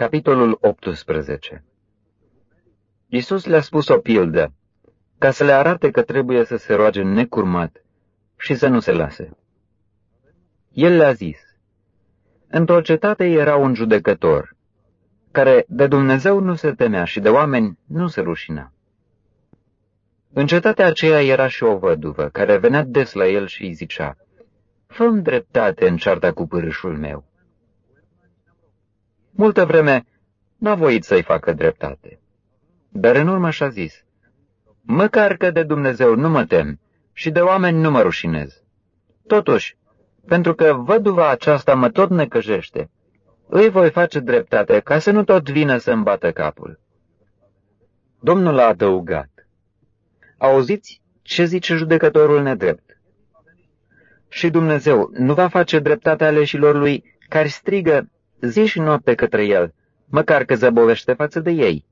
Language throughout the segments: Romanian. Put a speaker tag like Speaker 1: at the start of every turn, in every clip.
Speaker 1: Capitolul 18 Iisus le-a spus o pildă, ca să le arate că trebuie să se roage necurmat și să nu se lase. El le-a zis, Într-o cetate era un judecător, care de Dumnezeu nu se temea și de oameni nu se rușina. În cetatea aceea era și o văduvă, care venea des la el și îi zicea, fă dreptate în cearta cu pârâșul meu. Multă vreme n-a voit să-i facă dreptate, dar în urmă și-a zis, măcar că de Dumnezeu nu mă tem și de oameni nu mă rușinez. Totuși, pentru că văduva aceasta mă tot necăjește, îi voi face dreptate ca să nu tot vină să-mi bată capul. Domnul a adăugat, auziți ce zice judecătorul nedrept? Și Dumnezeu nu va face dreptatea aleșilor lui care strigă zi și noapte către el, măcar că zăbovește față de ei.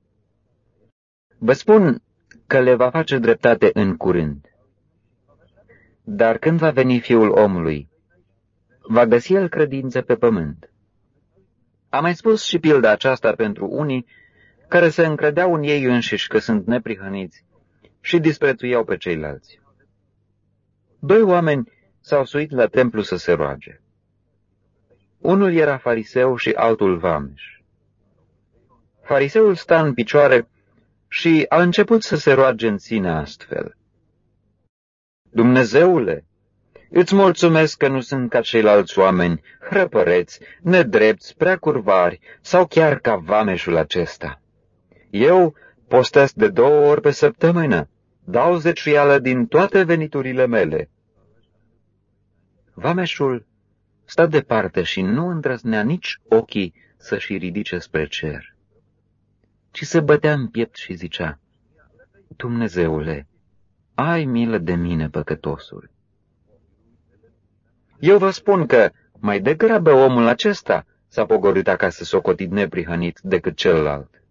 Speaker 1: Vă spun că le va face dreptate în curând. Dar când va veni fiul omului, va găsi el credință pe pământ. Am mai spus și pilda aceasta pentru unii care se încredeau în ei înșiși că sunt neprihăniți și disprețuiau pe ceilalți. Doi oameni s-au suit la templu să se roage. Unul era fariseu și altul vameș. Fariseul sta în picioare și a început să se roage în sine astfel. Dumnezeule, îți mulțumesc că nu sunt ca ceilalți oameni, hrăpăreți, nedrepți, prea curvari sau chiar ca vameșul acesta. Eu postesc de două ori pe săptămână, dau zeciuială din toate veniturile mele. Vameșul sta departe și nu îndrăznea nici ochii să-și ridice spre cer, ci se bătea în piept și zicea, Dumnezeule, ai milă de mine, păcătosul. Eu vă spun că mai degrabă omul acesta s-a pogorât acasă socotit neprihănit decât celălalt.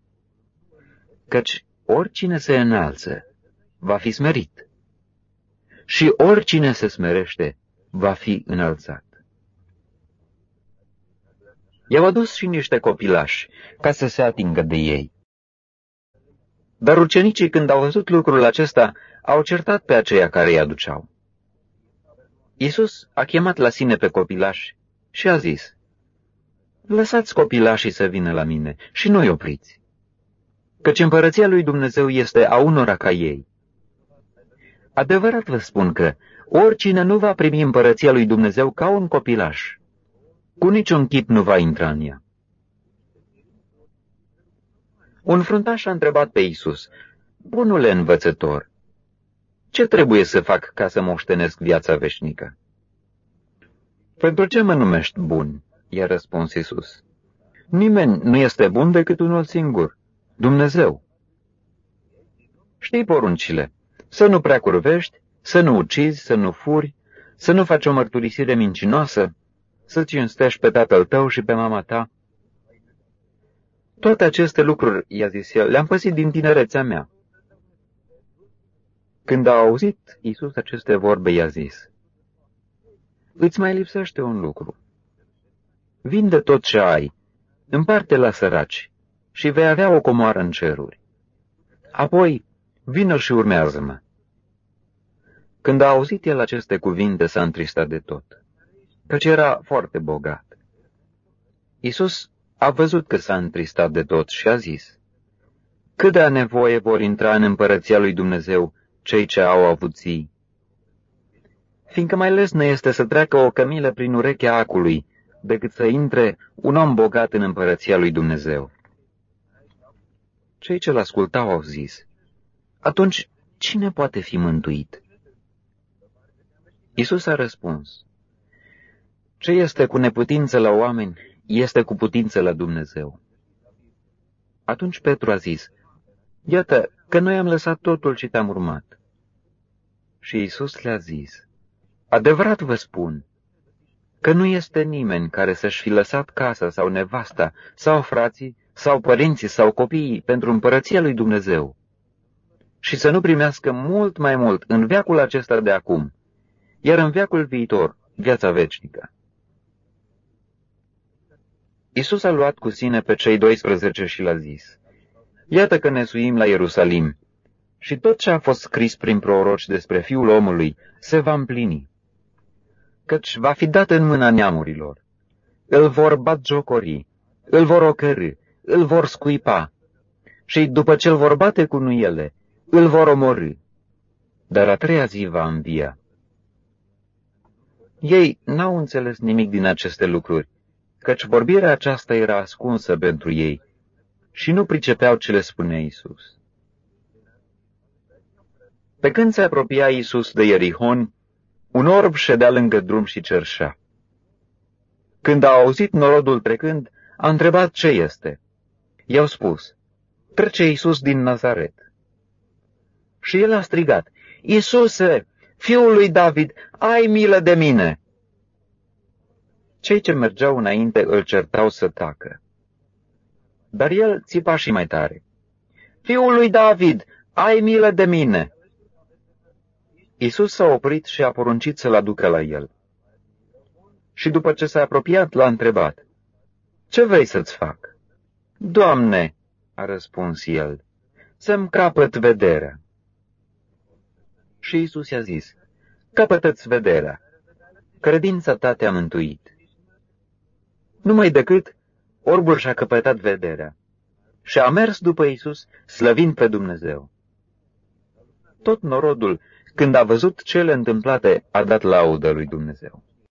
Speaker 1: Căci oricine se înalță va fi smerit și oricine se smerește va fi înălțat. I-au adus și niște copilași ca să se atingă de ei. Dar ucenicii, când au văzut lucrul acesta, au certat pe aceia care îi aduceau. Iisus a chemat la sine pe copilași și a zis, Lăsați copilașii să vină la mine și nu-i opriți, căci împărăția lui Dumnezeu este a unora ca ei. Adevărat vă spun că oricine nu va primi împărăția lui Dumnezeu ca un copilaș, cu niciun chip nu va intra în ea. Un fruntaș a întrebat pe Iisus, Bunule învățător, ce trebuie să fac ca să moștenesc viața veșnică? Pentru ce mă numești bun? i-a răspuns Iisus. Nimeni nu este bun decât unul singur, Dumnezeu. Știi poruncile, să nu prea curvești, să nu ucizi, să nu furi, să nu faci o mărturisire mincinoasă, să cinstești pe tatăl tău și pe mama ta. Toate aceste lucruri, i-a zis el, le-am păsit din tinerețea mea. Când a auzit Iisus aceste vorbe, i-a zis, Îți mai lipsește un lucru. Vinde tot ce ai, împarte la săraci și vei avea o comoară în ceruri. Apoi, vină și urmează-mă. Când a auzit el aceste cuvinte, s-a întristat de tot, căci era foarte bogat. Iisus a văzut că s-a întristat de tot și a zis, Cât de nevoie vor intra în împărăția lui Dumnezeu cei ce au avuții. Fiindcă mai lesne este să treacă o cămilă prin urechea acului, decât să intre un om bogat în împărăția lui Dumnezeu. Cei ce-l ascultau au zis, atunci cine poate fi mântuit? Isus a răspuns, ce este cu neputință la oameni, este cu putință la Dumnezeu. Atunci Petru a zis, Iată că noi am lăsat totul și te-am urmat. Și Isus le-a zis, Adevărat vă spun, că nu este nimeni care să-și fi lăsat casa sau nevasta, sau frații, sau părinții, sau copiii pentru împărăția lui Dumnezeu și să nu primească mult mai mult în veacul acesta de acum, iar în veacul viitor, viața veșnică. Isus a luat cu sine pe cei 12 și l-a zis, Iată că ne suim la Ierusalim și tot ce a fost scris prin proroci despre Fiul omului se va împlini. Căci va fi dat în mâna neamurilor. Îl vor batjocori, îl vor ocărâ, îl vor scuipa și după ce îl vor bate cu nuiele, îl vor omorâ. Dar a treia zi va învia. Ei n-au înțeles nimic din aceste lucruri, căci vorbirea aceasta era ascunsă pentru ei și nu pricepeau ce le spunea Isus. Pe când se apropia Isus de Ierihon, un orb ședea lângă drum și cerșea. Când a auzit norodul trecând, a întrebat ce este. I-au spus, trece Iisus din Nazaret. Și el a strigat, Iisuse, fiul lui David, ai milă de mine! Cei ce mergeau înainte îl certau să tacă. Dar el țipa și mai tare. Fiul lui David, ai milă de mine! Iisus s-a oprit și a poruncit să-l aducă la el. Și după ce s-a apropiat, l-a întrebat, Ce vrei să-ți fac?" Doamne," a răspuns el, să-mi capăt vederea. Și Iisus i-a zis, capătă-ți vederea, credința ta te-a mântuit. Numai decât orbul și-a căpătat vederea și a mers după Iisus, slăvind pe Dumnezeu. Tot norodul, când a văzut cele întâmplate, a dat laudă lui Dumnezeu.